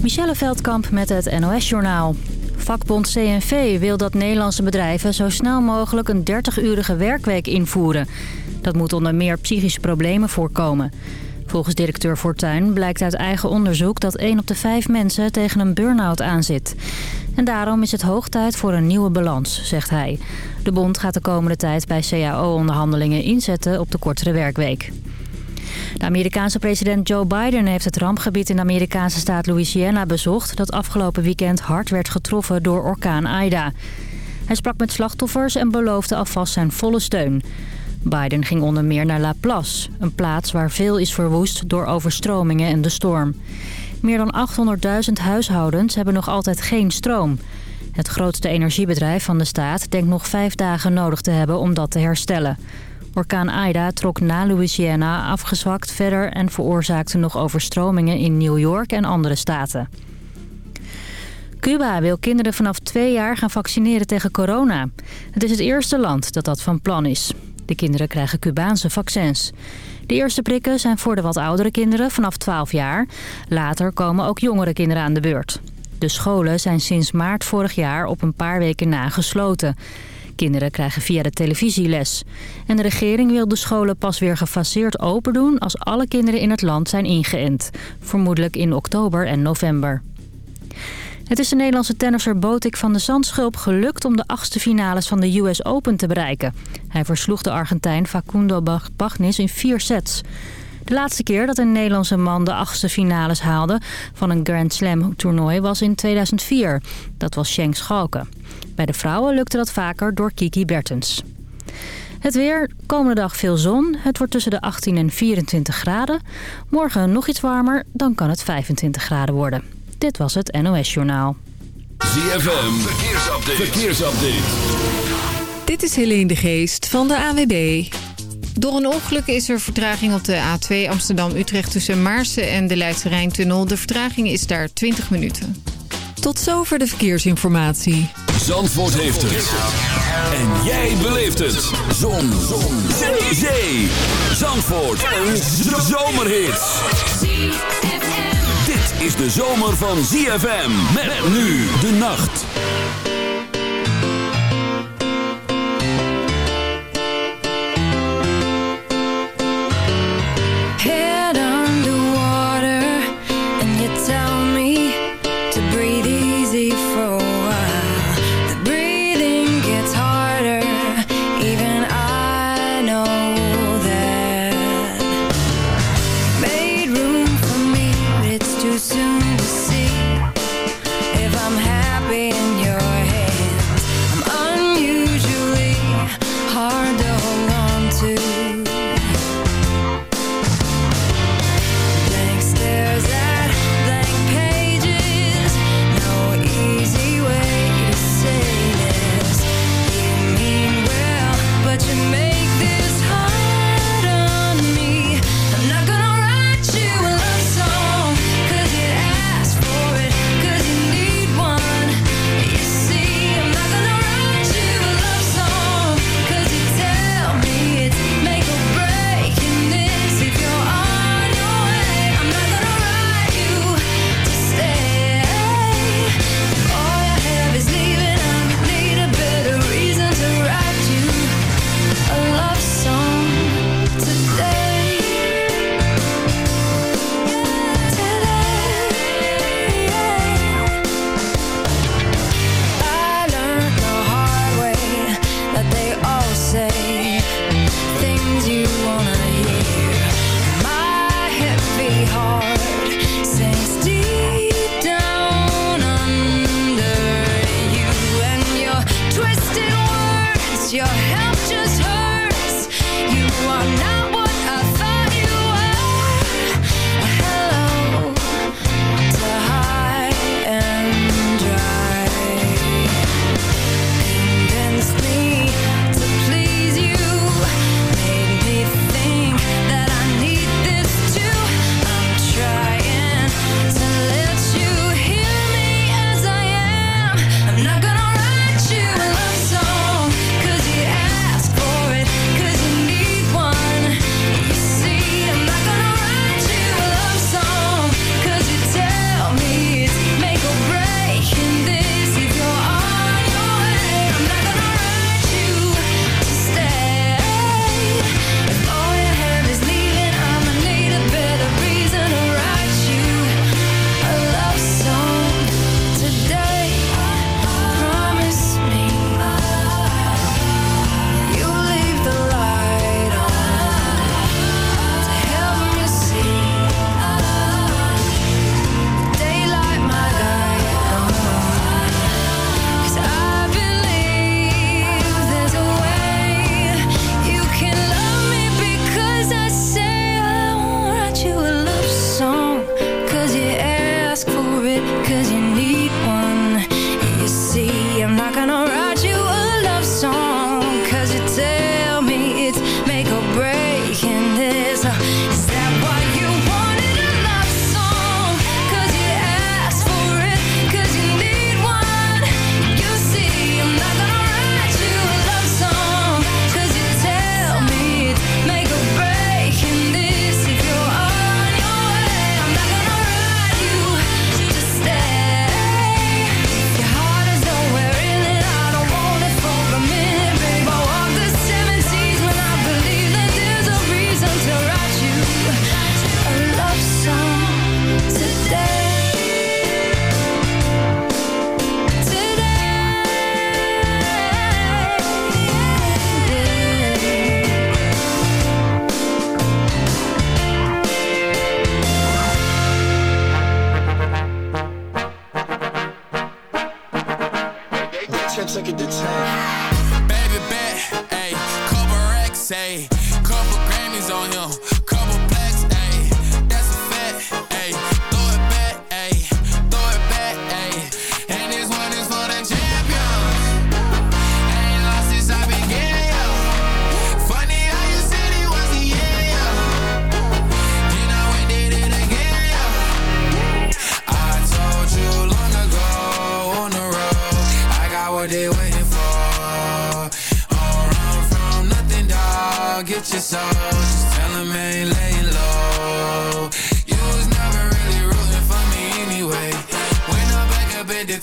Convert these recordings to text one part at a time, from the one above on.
Michelle Veldkamp met het NOS-journaal. Vakbond CNV wil dat Nederlandse bedrijven zo snel mogelijk een 30-urige werkweek invoeren. Dat moet onder meer psychische problemen voorkomen. Volgens directeur Fortuyn blijkt uit eigen onderzoek dat 1 op de 5 mensen tegen een burn-out aanzit. En daarom is het hoog tijd voor een nieuwe balans, zegt hij. De bond gaat de komende tijd bij CAO-onderhandelingen inzetten op de kortere werkweek. De Amerikaanse president Joe Biden heeft het rampgebied in de Amerikaanse staat Louisiana bezocht... dat afgelopen weekend hard werd getroffen door orkaan Ida. Hij sprak met slachtoffers en beloofde alvast zijn volle steun. Biden ging onder meer naar La Place, een plaats waar veel is verwoest door overstromingen en de storm. Meer dan 800.000 huishoudens hebben nog altijd geen stroom. Het grootste energiebedrijf van de staat denkt nog vijf dagen nodig te hebben om dat te herstellen. Orkaan Ida trok na Louisiana afgezwakt verder en veroorzaakte nog overstromingen in New York en andere staten. Cuba wil kinderen vanaf twee jaar gaan vaccineren tegen corona. Het is het eerste land dat dat van plan is. De kinderen krijgen Cubaanse vaccins. De eerste prikken zijn voor de wat oudere kinderen vanaf 12 jaar. Later komen ook jongere kinderen aan de beurt. De scholen zijn sinds maart vorig jaar op een paar weken na gesloten. Kinderen krijgen via de televisie les. En de regering wil de scholen pas weer gefaseerd open doen... als alle kinderen in het land zijn ingeënt. Vermoedelijk in oktober en november. Het is de Nederlandse tennisser Botik van de Zandschulp gelukt om de achtste finales van de US Open te bereiken. Hij versloeg de Argentijn Facundo Bagnis in vier sets. De laatste keer dat een Nederlandse man de achtste finales haalde van een Grand Slam toernooi was in 2004. Dat was Schenk Schalke. Bij de vrouwen lukte dat vaker door Kiki Bertens. Het weer, komende dag veel zon. Het wordt tussen de 18 en 24 graden. Morgen nog iets warmer, dan kan het 25 graden worden. Dit was het NOS Journaal. ZFM, verkeersupdate. verkeersupdate. Dit is Helene de Geest van de AWB. Door een ongeluk is er vertraging op de A2 Amsterdam-Utrecht tussen Maarsen en de Leidse Rijntunnel. De vertraging is daar 20 minuten. Tot zover de verkeersinformatie. Zandvoort heeft het. En jij beleeft het. Zon. Zon. Zee. Zee. Zandvoort. Een zomerhit. Dit is de zomer van ZFM. Met nu de nacht.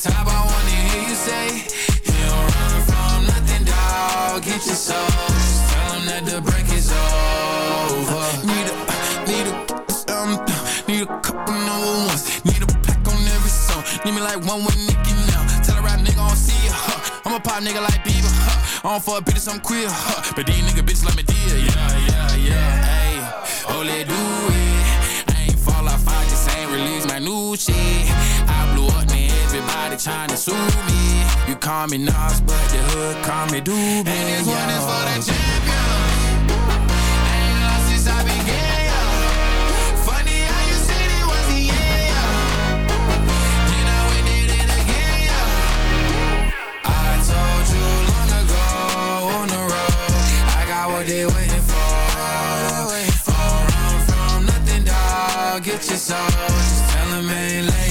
Top, I wanna hear you say, You don't run from nothing, dog. Get your soul. Just tell that the break is over. Need a, need a, um, need a couple number ones. Need a pack on every song. Need me like one with Nicky now. Tell a rap nigga I don't see ya. Huh. I'm a pop nigga like Bieber. Huh. I don't fuck bitches, I'm queer. Huh. But these nigga bitches like me deal. Yeah yeah, yeah Hey, oh, do it. I ain't fall off, I just ain't release my new shit. Everybody trying to sue me. You call me Nas, but the hood call me Doobie. And this one is for the champion. Ain't lost since I began. Funny how you said it wasn't yet. Then I win it and again. I told you long ago on the road. I got what they waiting for. Waiting for. Run from nothing, dog. Get your soul. Just tell I ain't laying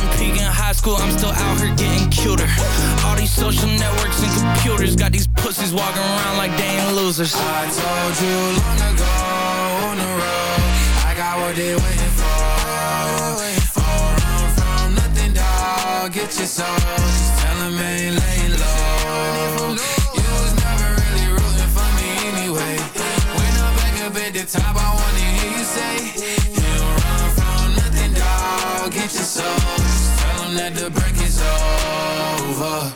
didn't peak in high school, I'm still out here getting cuter. All these social networks and computers got these pussies walking around like they ain't losers. I told you long ago on the road, I got what they waiting for. All run from nothing, dog. Get your soul, just tell them ain't laying low. You was never really rooting for me anyway. When I'm back up at the top, I wanna hear you say, You run from nothing, dog. Get your soul, them that the break is over.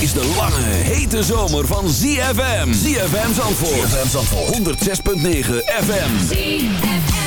is de lange, hete zomer van ZFM. ZFM Zandvoort. ZFM Zandvoort. 106.9 FM. ZFM.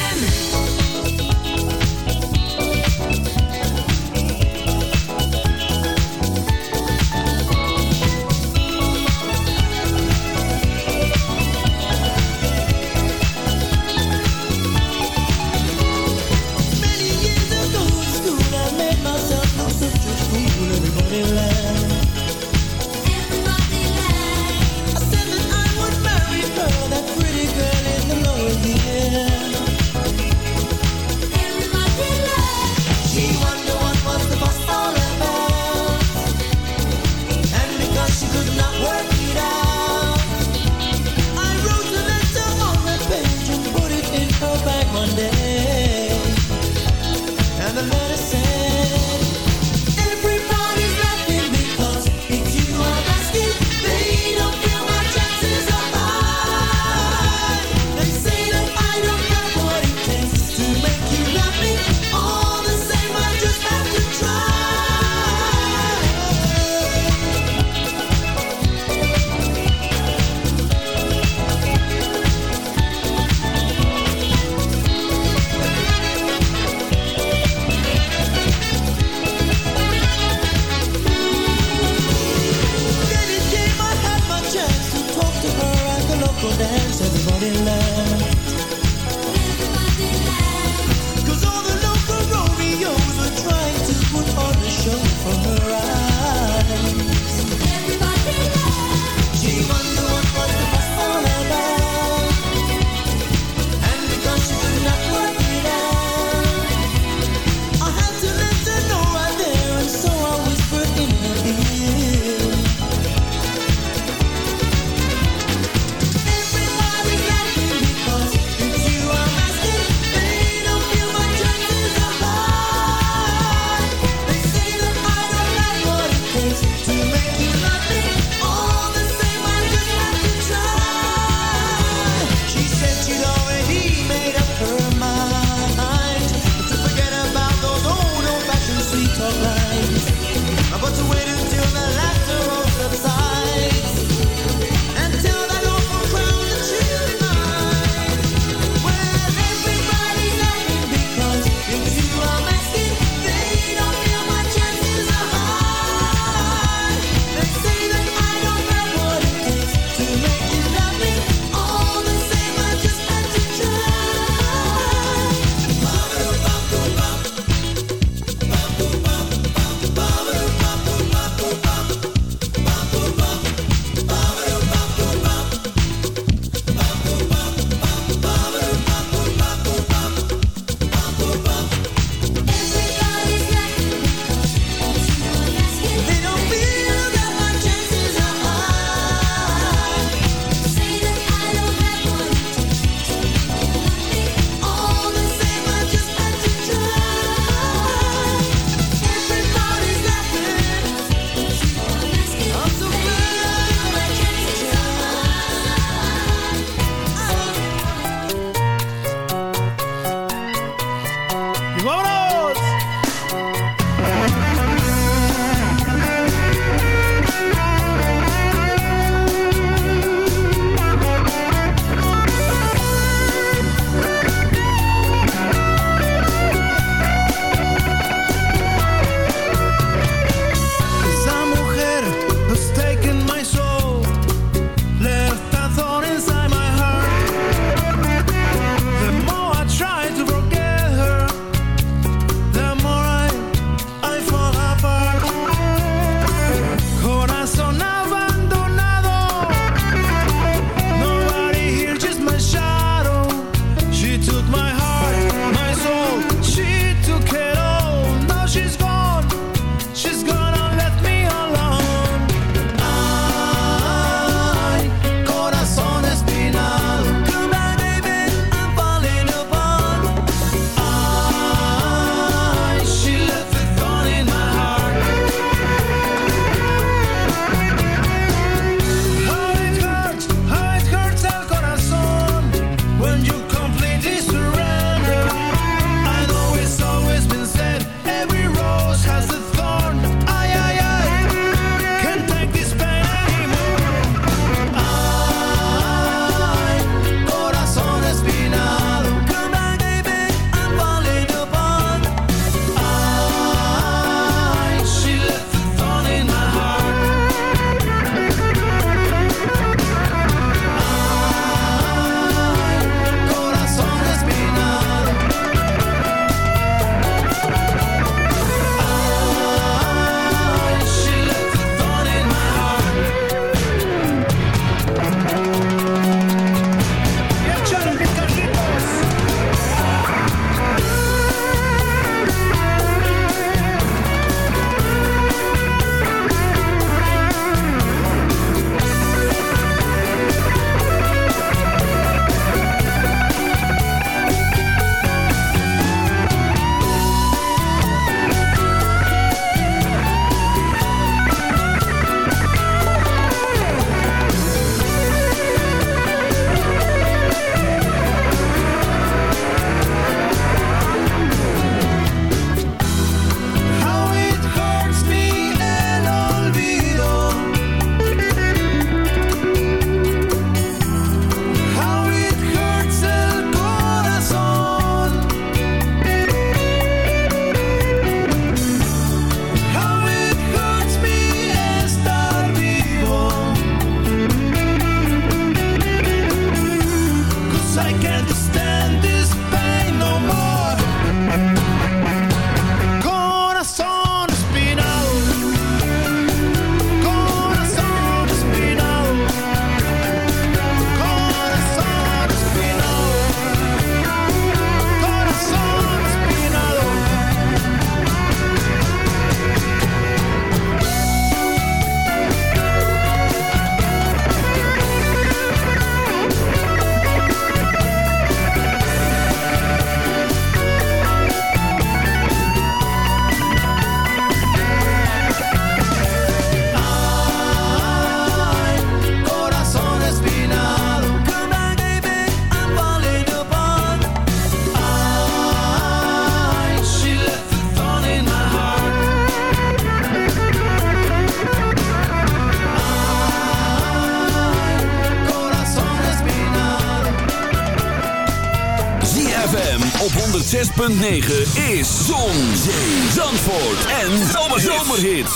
106.9 is Zon, Zee, Zandvoort en Zomerhits. You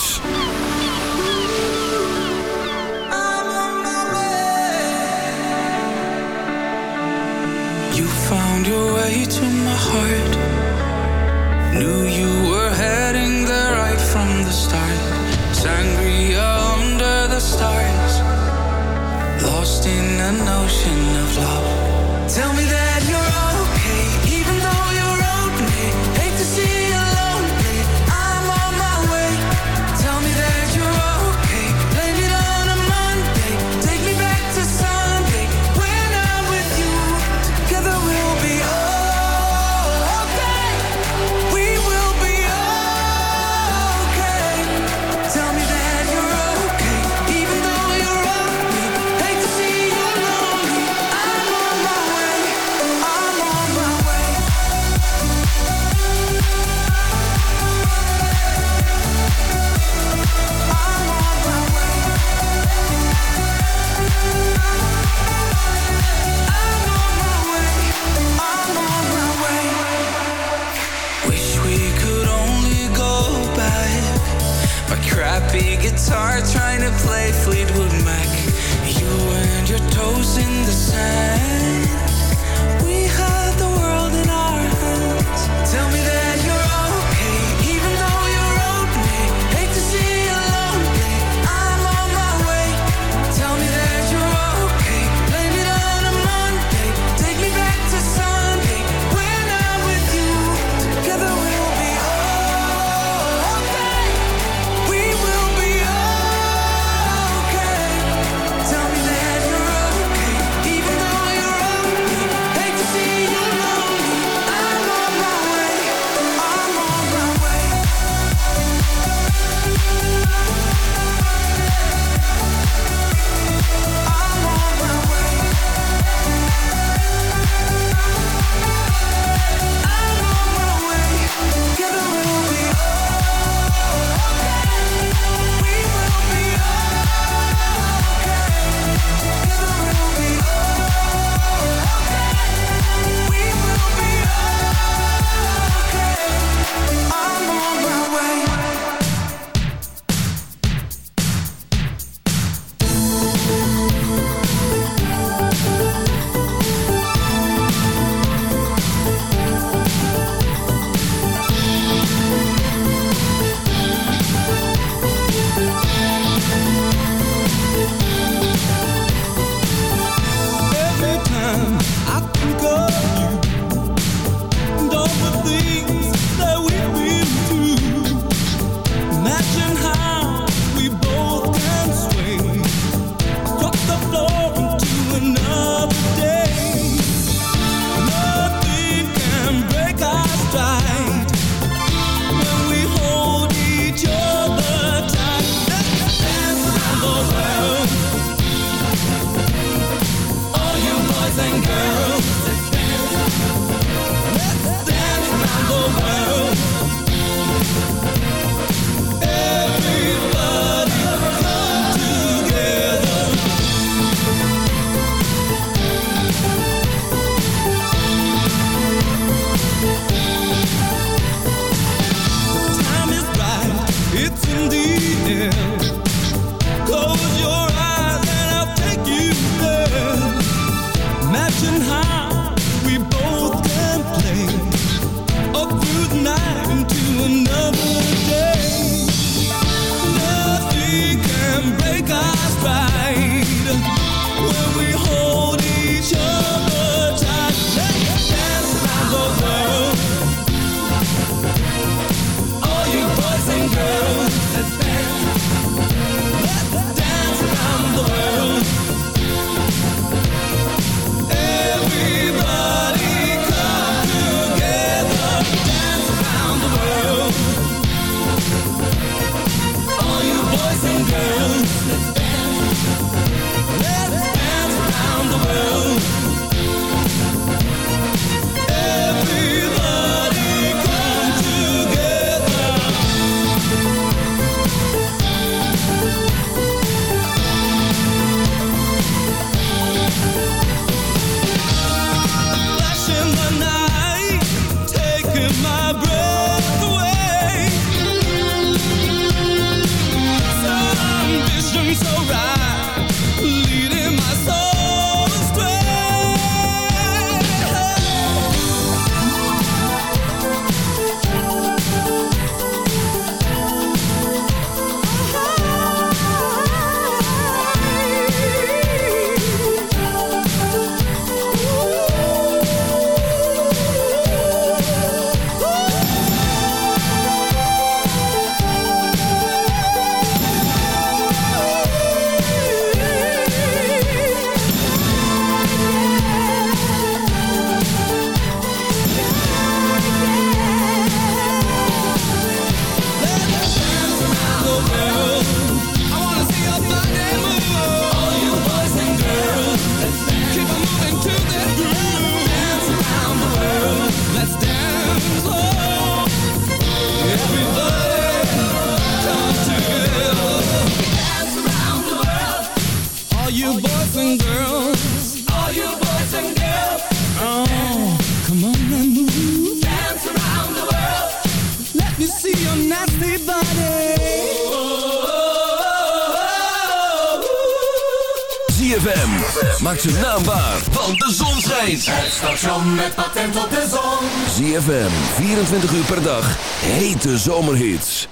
Zie de. ZFM, 24 uur per dag, hete zomerhits.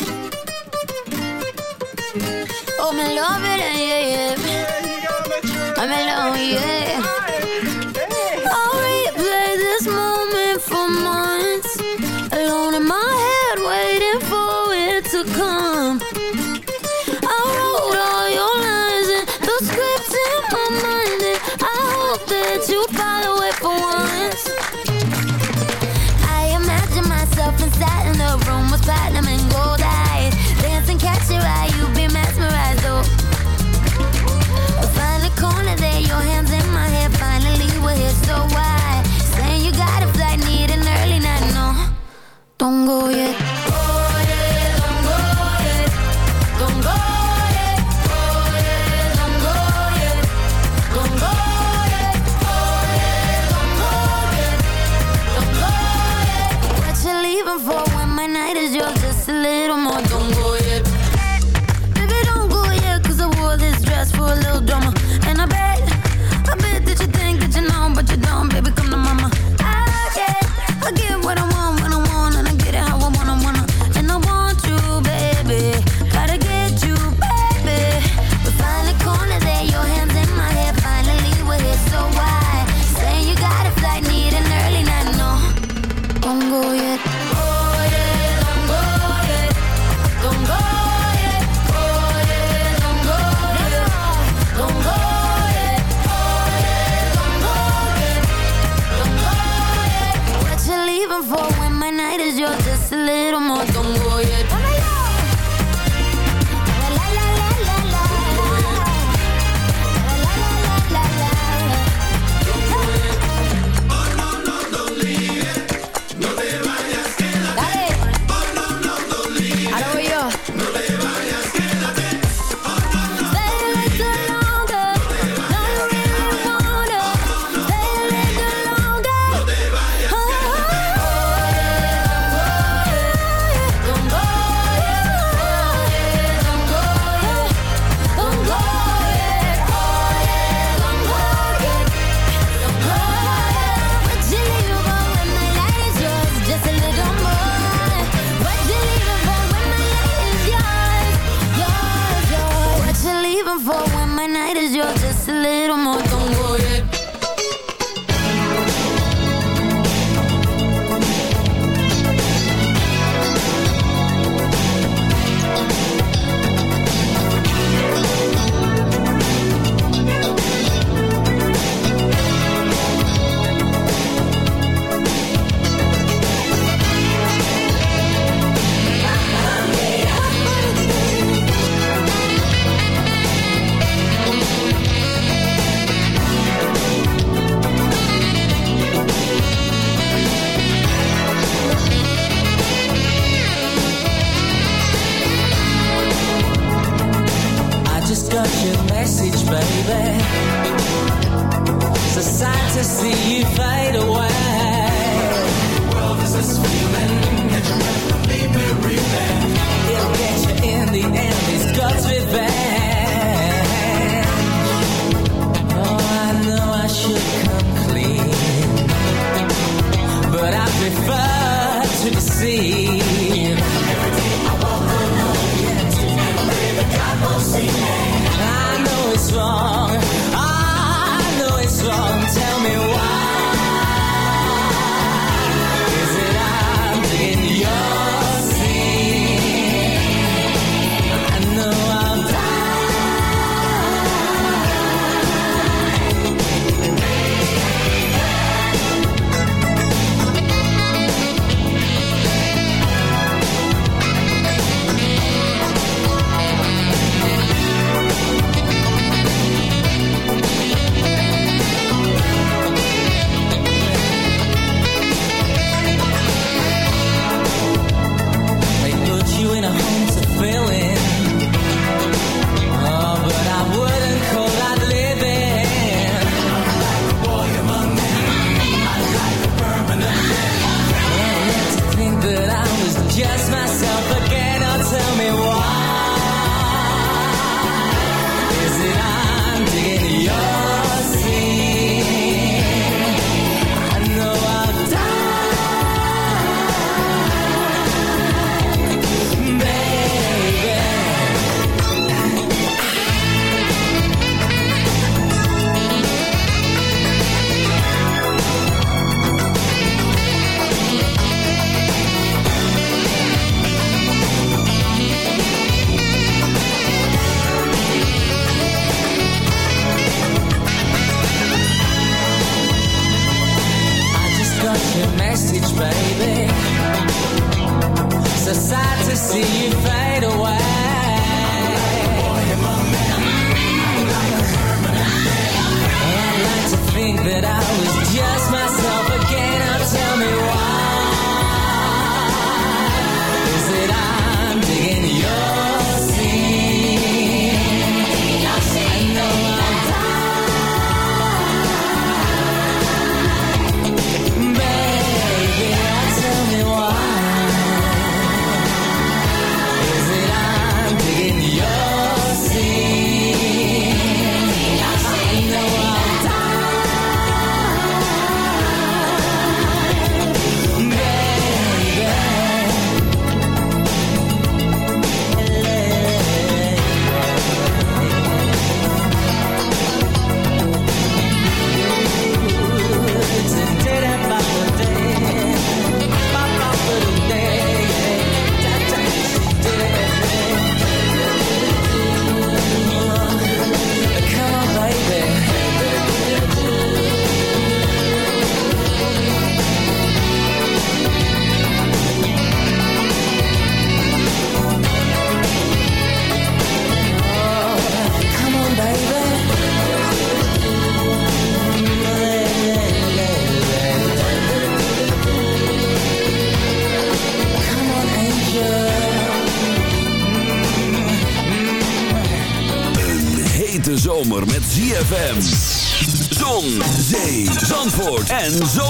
Oh, love yeah, yeah. Yeah. And so.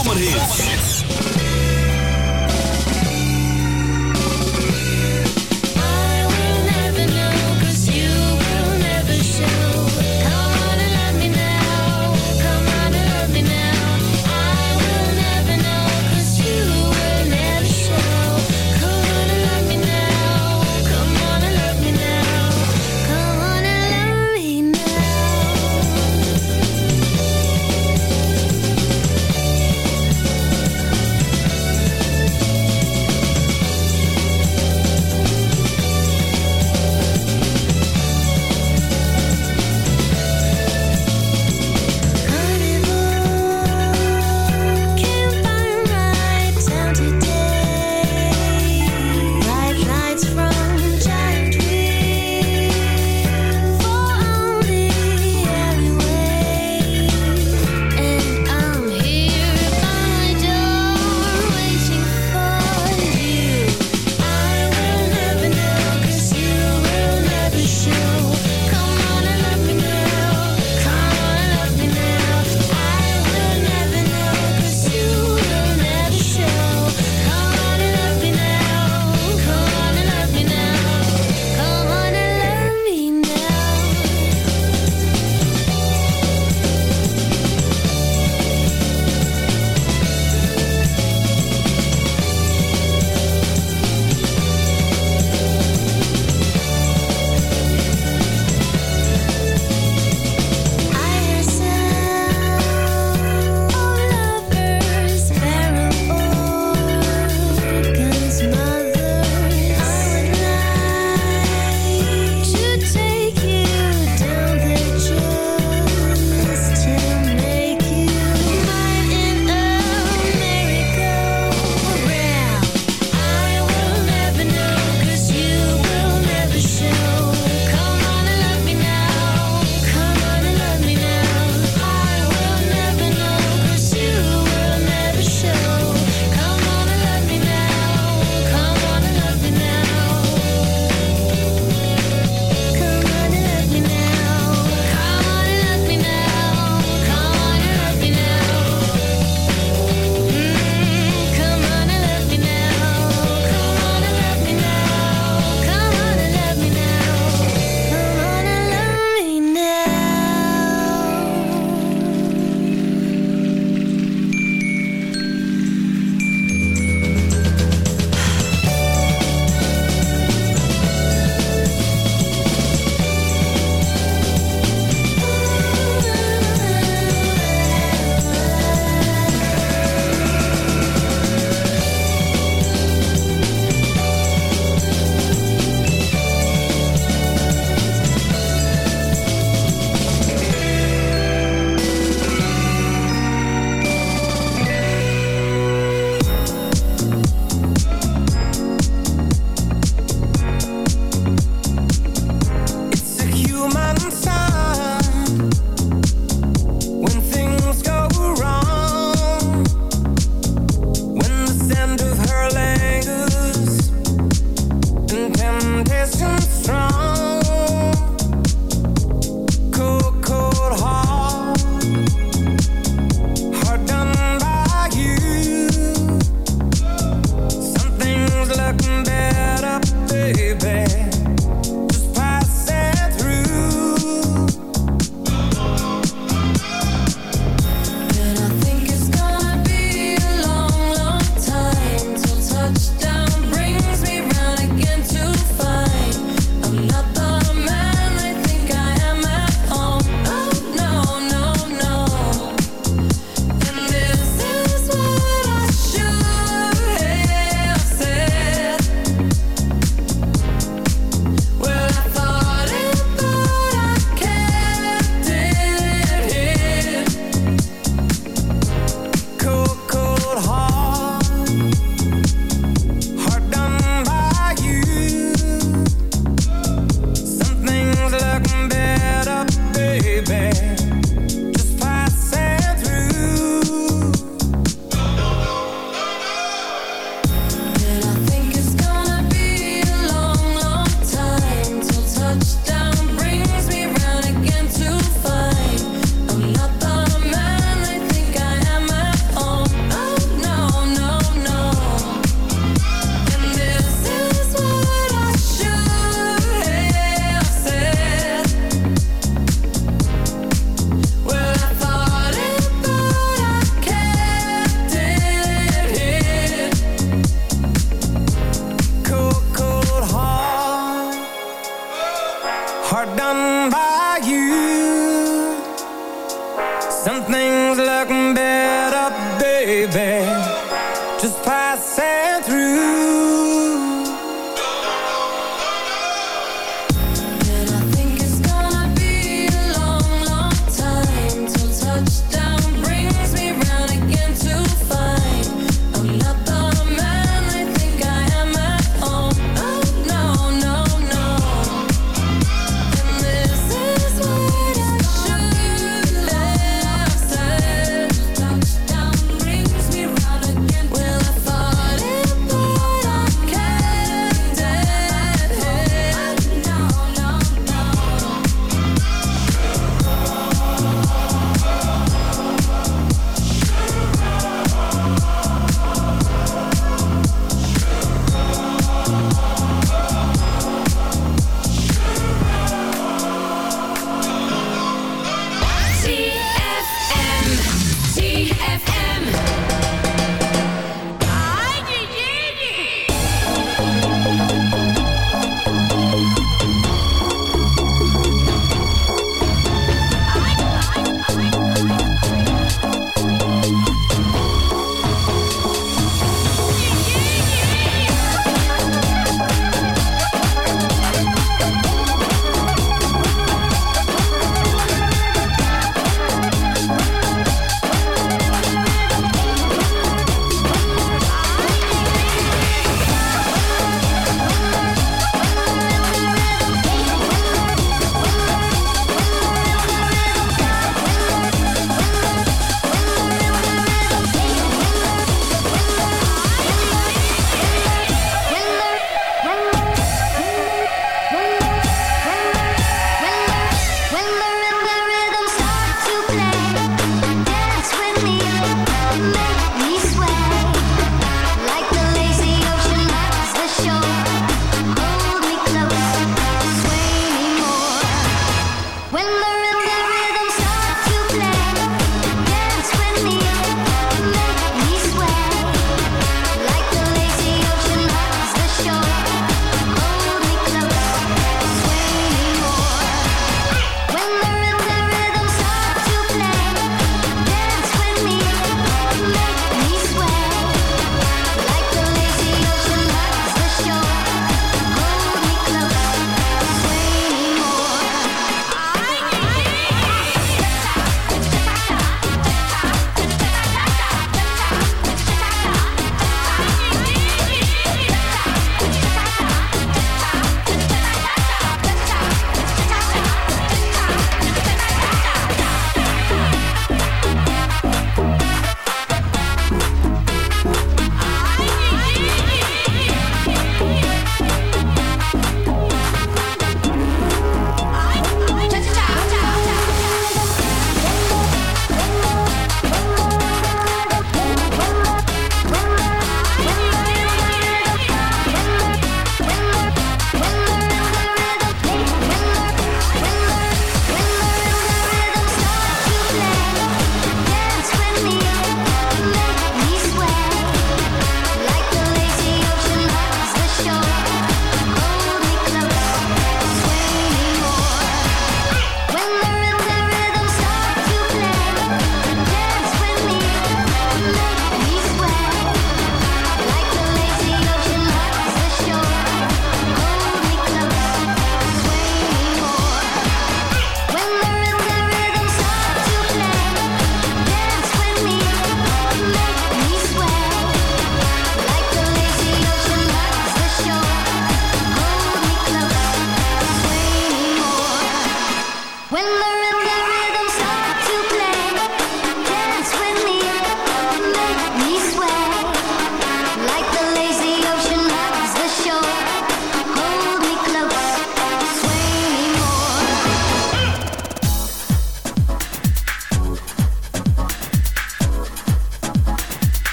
Will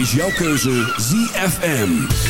is jouw keuze ZFM.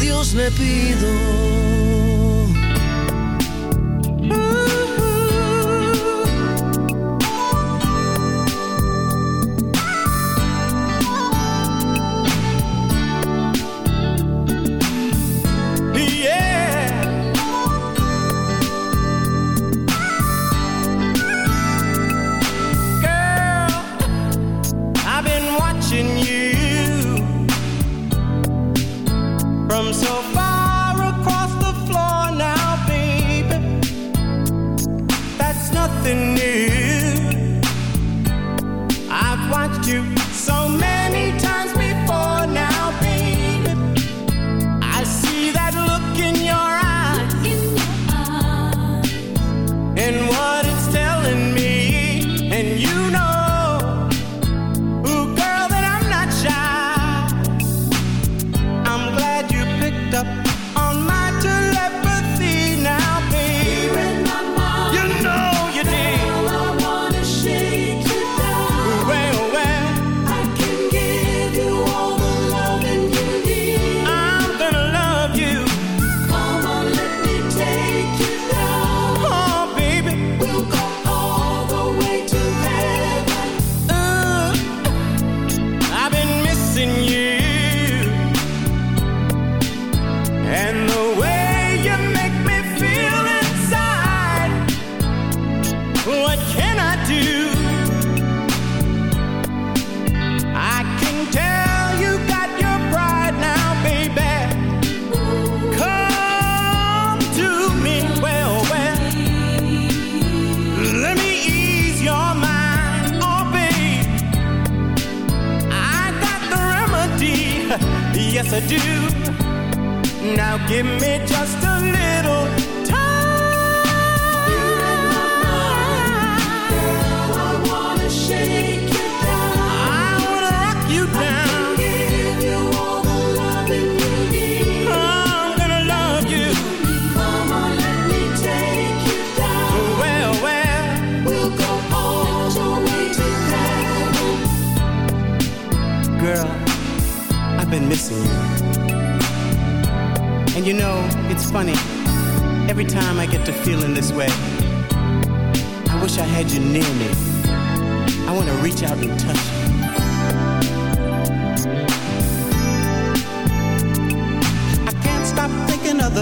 Dios le pido.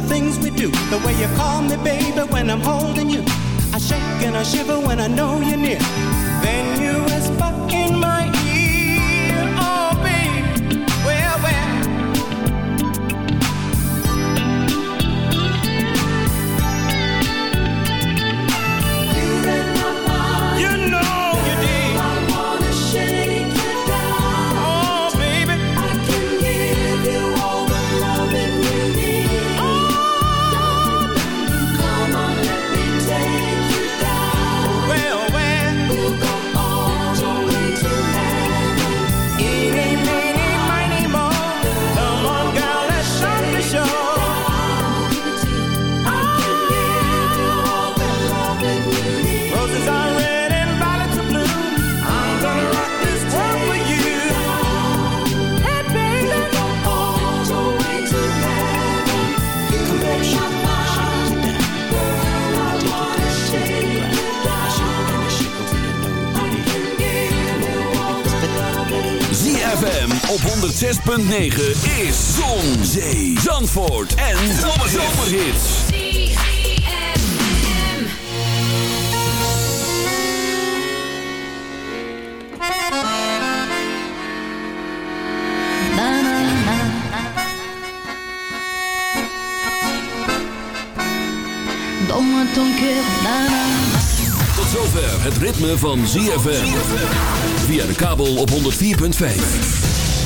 the things we do, the way you call me baby when I'm holding you. I shake and I shiver when I know you're near. Then you whisper in 106.9 is Zon, Zee, Zandvoort en Zomerhits. Tot zover het ritme van ZFM. Via de kabel op 104.5.